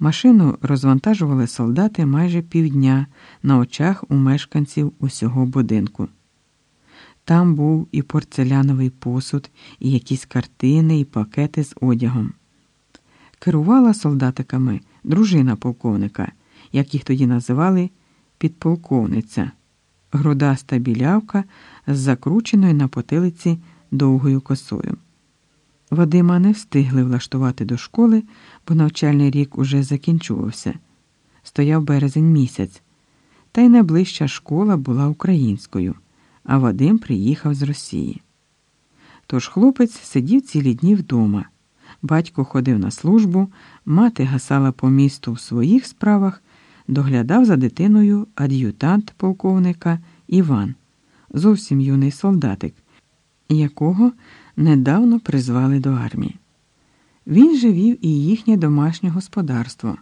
Машину розвантажували солдати майже півдня на очах у мешканців усього будинку. Там був і порцеляновий посуд, і якісь картини, і пакети з одягом. Керувала солдатиками дружина полковника, як їх тоді називали підполковниця, грудаста білявка з закрученою на потилиці довгою косою. Вадима не встигли влаштувати до школи, бо навчальний рік уже закінчувався. Стояв березень місяць, та й найближча школа була українською, а Вадим приїхав з Росії. Тож хлопець сидів цілі дні вдома. Батько ходив на службу, мати гасала по місту в своїх справах, доглядав за дитиною ад'ютант полковника Іван, зовсім юний солдатик, якого недавно призвали до армії. Він же вів і їхнє домашнє господарство,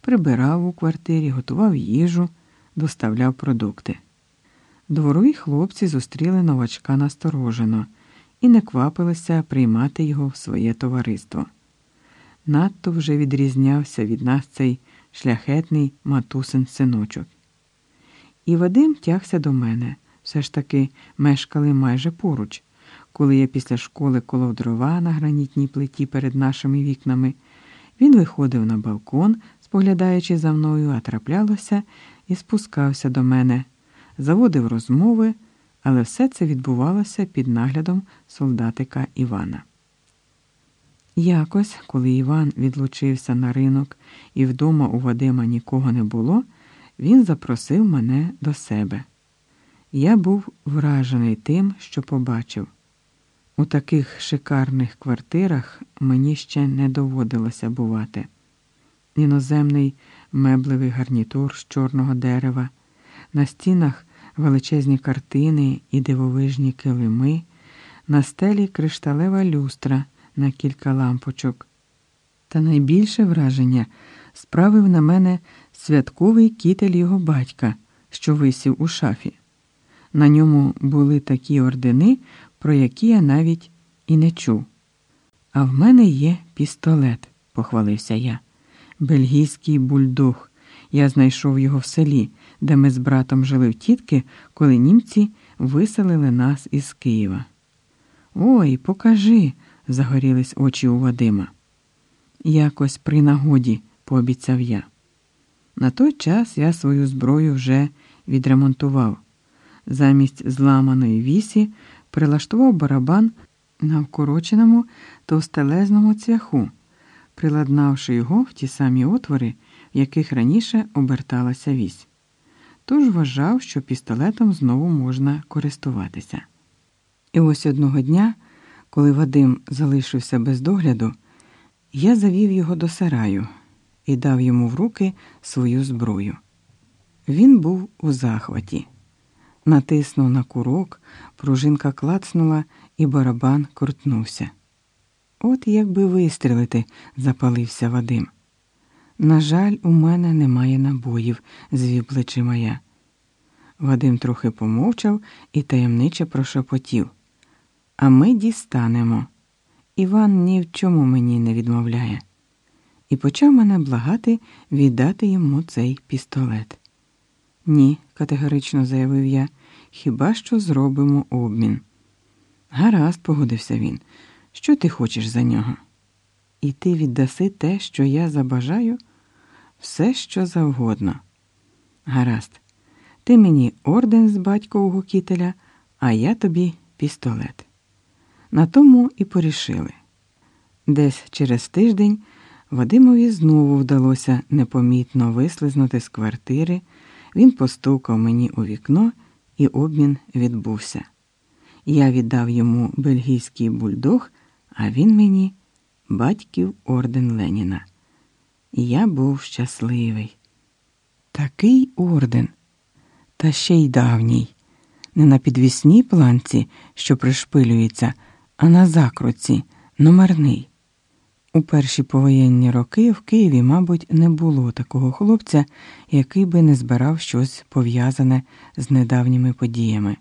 прибирав у квартирі, готував їжу, доставляв продукти. Дворові хлопці зустріли новачка насторожено і не квапилися приймати його в своє товариство. Надто вже відрізнявся від нас цей шляхетний матусин синочок. І Вадим тягся до мене, все ж таки мешкали майже поруч. Коли я після школи колов дрова на гранітній плиті перед нашими вікнами, він виходив на балкон, споглядаючи за мною, а траплялося і спускався до мене, заводив розмови, але все це відбувалося під наглядом солдатика Івана. Якось, коли Іван відлучився на ринок і вдома у Вадима нікого не було, він запросив мене до себе. Я був вражений тим, що побачив. У таких шикарних квартирах мені ще не доводилося бувати. Іноземний меблевий гарнітур з чорного дерева, на стінах величезні картини і дивовижні килими, на стелі кришталева люстра на кілька лампочок. Та найбільше враження справив на мене святковий кітель його батька, що висів у шафі. На ньому були такі ордени, про які я навіть і не чув. А в мене є пістолет, похвалився я. Бельгійський бульдог. Я знайшов його в селі, де ми з братом жили в тітки, коли німці виселили нас із Києва. Ой, покажи, загорілись очі у Вадима. Якось при нагоді, пообіцяв я. На той час я свою зброю вже відремонтував. Замість зламаної вісі прилаштував барабан на вкороченому товстелезному цвяху, приладнавши його в ті самі отвори, в яких раніше оберталася вісь. Тож вважав, що пістолетом знову можна користуватися. І ось одного дня, коли Вадим залишився без догляду, я завів його до сараю і дав йому в руки свою зброю. Він був у захваті. Натиснув на курок, пружинка клацнула, і барабан крутнувся. От якби вистрілити, запалився Вадим. На жаль, у мене немає набоїв, звів плечима я. Вадим трохи помовчав і таємниче прошепотів. А ми дістанемо. Іван ні в чому мені не відмовляє. І почав мене благати віддати йому цей пістолет. Ні, категорично заявив я, хіба що зробимо обмін. Гаразд, погодився він. Що ти хочеш за нього? І ти віддаси те, що я забажаю, все, що завгодно. Гаразд, ти мені орден з батькового кітеля, а я тобі пістолет. На тому і порішили. Десь через тиждень Вадимові знову вдалося непомітно вислизнути з квартири. Він постукав мені у вікно, і обмін відбувся. Я віддав йому бельгійський бульдог, а він мені батьків орден Леніна. Я був щасливий. Такий орден, та ще й давній, не на підвісній планці, що пришпилюється, а на закрутці, номерний. У перші повоєнні роки в Києві, мабуть, не було такого хлопця, який би не збирав щось пов'язане з недавніми подіями,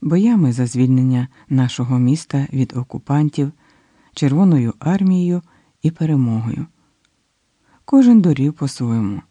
боями за звільнення нашого міста від окупантів, Червоною армією і перемогою. Кожен дорів по-своєму.